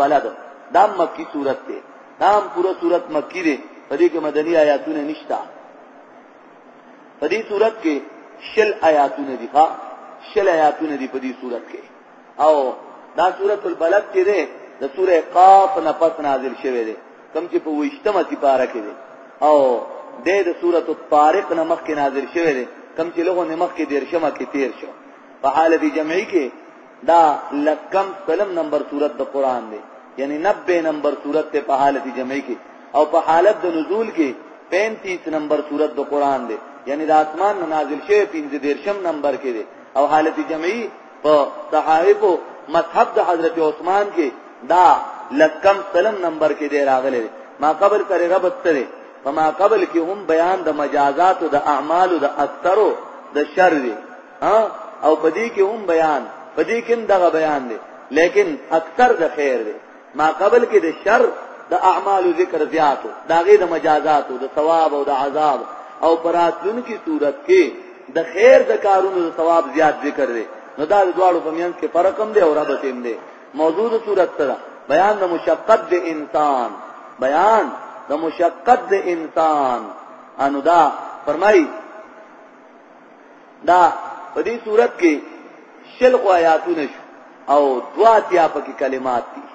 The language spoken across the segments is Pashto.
بلد دا مکی صورت دی دا هم پوره صورت مکی دی په دې کې مدني آیاتونه نشته په دې صورت کې شل آیاتونه دي ښا شل آیاتونه دي په دې صورت کې او دا صورت البلد کې ده د سوره قاف نه پس نازل شوه ده کوم چې په وشتمه کې پاره کې ده او د د سوره الطارق نه مخ کې نازل شوه ده کوم چې لغو نه مخ کې درشمه کې تیر شو په حالت جمعي کې دا لکم سلم نمبر صورت د قران دی یعنی 90 نمبر صورت ته په حالت جمعي کې او په حالت د نزول کې 35 نمبر صورت د قران دی یعنی د اسمان نازل شوی 15 نمبر کې دی او حالت جمعي په صحائف مذهب د حضرت عثمان کې دا لکم سلم نمبر کې دی راغلی ما قبل سره ربط سره فما قبل کې هم بیان د مجازات او د اعمال او د اثرو د شر دی ها او پدې کې هم بیان پدې کې هم دغه بیان دی لیکن اکثر د خیر دی ما قبل کې د شر د اعمال ذکر زیاتو داغه د مجازاتو د ثواب او د عذاب او پراتون کی صورت کې د خیر د کارونو د ثواب زیات ذکر دی نو دا د دواړو په میانس کې فرق هم دی او رابطه هم دی موضوع د صورت سره بیان د مشقت د انسان بیان د مشقت د انسان انو دا فرمای دا په دې صورت کې شل خو آیاتونه شو او دوا تیا پکې کلمات دي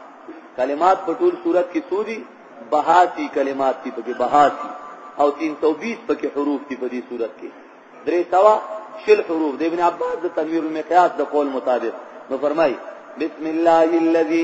کلمات په ټول صورت کې سودي بهاتی کلمات دي پکې بهاتی او 320 پکې حروف دي په دې صورت کې درې سوا شل حروف د ابن عباس د تنویر المقیاس د قول مطابق نو فرمای بسم الله الذي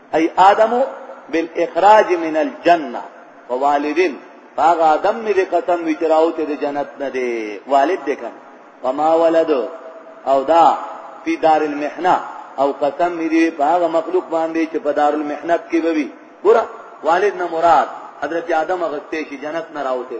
ای آدم بالاخراج من الجنه ووالدین هغه آدم می د قسم وی چراوته د جنت نه دی والد دی کنه وما ولد او دا فی دار المحنه او قسم می دی په هغه مخلوق باندې چې په دار المحنت کې وي ګور والد نه مراد حضرت آدم غسته شي جنت نه راوته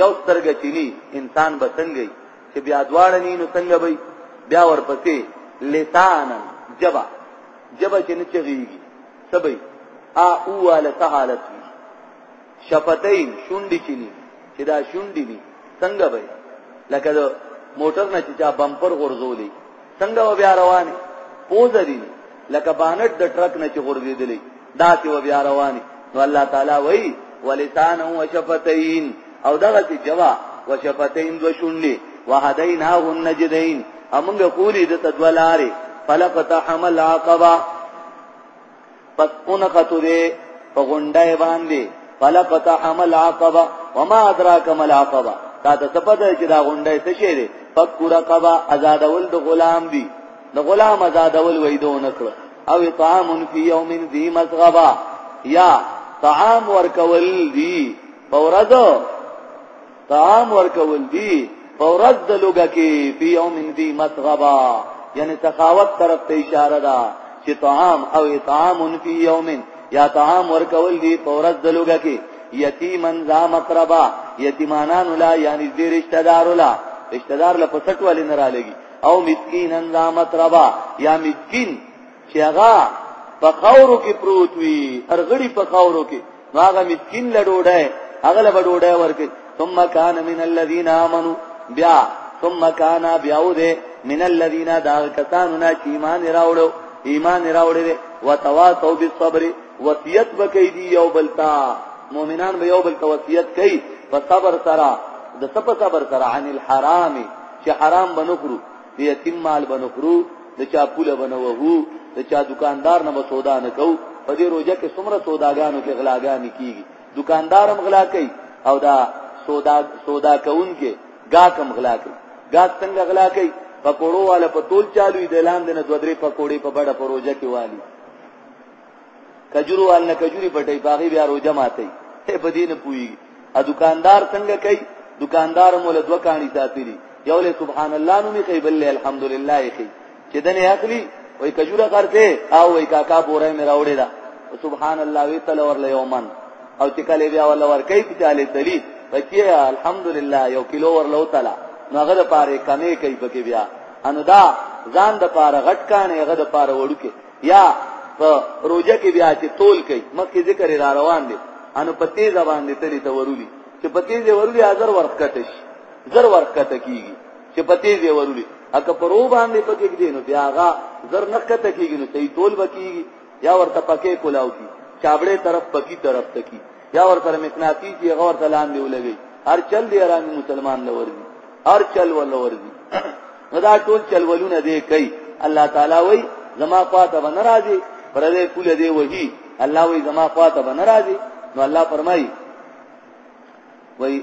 یو سترګه چینی انسان به څنګه چې بیا دواړه نه نو څنګه وي بیا ورپسې لسان جبا جبا چې نه چغیږي سبي ا او ال سهالت وي شفتین شونډي چینی چې دا شونډي وي څنګه وي لکه موټر نه چې چا بمپر غورځولې څنګه و بیا رواني پوزه دي لکه بانټ د ټرک نه چې غورځېدلې دا چې و بیا رواني نو الله تعالی وایي ولسان او شفتین او دغه چې جوا و شفتین دو شونډې وهدیناه النجدین امنګ قولی د تدولاره فلقت حمل عقبه پس اون خطو دے پا غنڈائی باندی فلقت حمل عقبا وما ادراک مل عقبا تا تا سپا دا چی دا غنڈائی سشے دے فک رقبا ازادول دا غلام دی دا غلام ازادول ویدو نکل او طعام فی یوم دی مزغبا یا طعام ورکول دی پورزو طعام ورکول دي په ورځ د لوګه کې په یوم دی مسغبا یعنی سخاوت طرف ته اشاره ده چې طعام او اطعام فی یوم یا طعام ورکول دي په ورځ د لوګه کې یتیمن ذا مقربا یتیمانان لا یعنی دې رشتہ دار لا رشتہ دار له پسټ والے نه را لګي او مسکینن ذا مقربا یا مسکین چې هغه په خاورو کې پروت وي ارغړي په خاورو کې نو هغه مسكين له ډوډۍ هغه له ډوډۍ ورکړي ثم كان من الذين امنوا بیا ثم كان بیاو دے من الذين دا کسانو نه چې ایمان راوړو ایمان راوړل وتواصوا بالصبر وصیت وکي دی یو بلتا مؤمنان به یو بلتا وصیت کوي په صبر سره د صبر سره عن الحرام چې حرام بنخرو د یتیم مال به نه خورو د چا پوله به نه وهو د چا دکاندار نه به سودا نه کوو په دې روژه کې څومره سوداګانو کې غلاګانې کیږي دکاندار هم غلا کوي او دا سودا سودا کوونکي ګاک هم غلا کوي ګاک څنګه غلا کوي پکوړو والا په تول چالوي د اعلان دنه دوه درې پکوړې په بڑا پروژه کې والي کجورو وال نه کجوري پټي باغی بیا روزه ماتي په دین پوي ا دکاندار څنګه کوي دکاندار مول دوه کانی ساتلی یو له سبحان الله نو می کوي بل الحمدلله یې کوي چې دنه اخلي وای کجوره خرته او وای کاکا بوره مې راوړې ده سبحان الله وی تل ورله یومن او چې کله بیا ول ور کوي چې علي تلی بچي الحمدلله یو کیلو ورله تعالی نو هغه د پاره کمی کوي پکې بیا انو دا ځان د پاره غټ کانه هغه د پاره وړوکه یا په روزه کې بیا چې تول کوي مخکې ذکر را روان دي انو په تیز باندې تلی ته ورولي چې په تیز ورولي ازر ورکټ شي زر ورکټ کیږي چې په تیز ورولي اګه پر و باندې پکې کې نو بیا هغه زر نکټ کیږي نو تی تول وکیږي یا ورته پکې کولاو کی چابړې طرف پکی طرف تکي یا ور سره مقناطیس یې غور ته لاندې ولګي هر چل دی ارامي مسلمان لور دي هر چل ولور دي نو دا ټول چل ولونه دی کوي الله تعالی وای زما خواته به ناراضي پر دې کول دی وਹੀ الله وای زما خواته به ناراضي نو الله فرمایي وای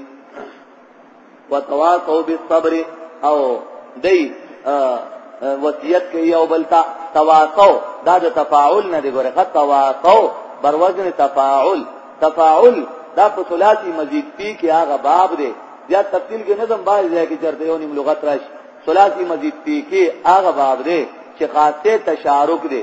وتواصوا بالصبر او دی وصیت کوي او بلتا تواصو دا د تفاعل نه دی ګوره تواصو بر وزن تفاعل تفاعل دا په ثلاثي مزید پی کې هغه باب دی یا تفصیل کې نظم باز دی کې چرته یو نیم لغت راشي ثلاثي مزید پی کې هغه باب دی چې خاصه تشارک دی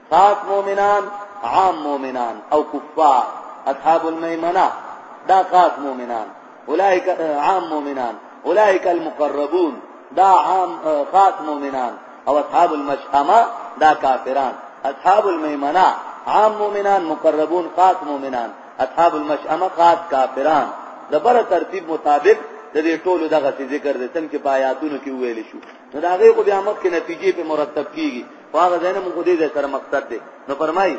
خاص مؤمنان عام مؤمنان او کفار اصحاب المیمنه دا خاص مؤمنان اولئک عام مؤمنان اولئک المقربون دا عام خاص مؤمنان او اصحاب المشأمه دا کافران اصحاب المیمنه عام مؤمنان مقربون خاص مؤمنان اصحاب المشأمه خاص کافران د بر ترتیب مطابق د دې ټولو دغه ذکر د څنګه په آیاتونو کې ویل شو نو دا غي خو بیا مخ کې نتیجې په مرتب کیږي هغه ځنه موږ دې ځای سره مقصد دی نو فرمای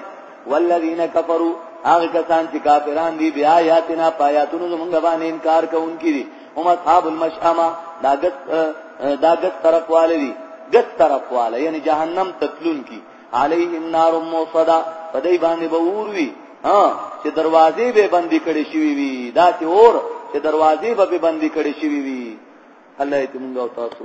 والذین کفروا هغه کسان چې کافران دي بیا آیاتنا پایاتونو زمونږ باندې انکار کوونکي دي هم اصحاب المشأمه دا ګس دا ګس طرف والے دي ګس طرف والے یعنی جهنم تتلون کی علیهم نار موصدا پدای باندې به اور وی ها چې دروازې به بندې کړې شوی وي دا چې اور چې دروازې به بندې کړې شوی وي الله دې موږ او تاسو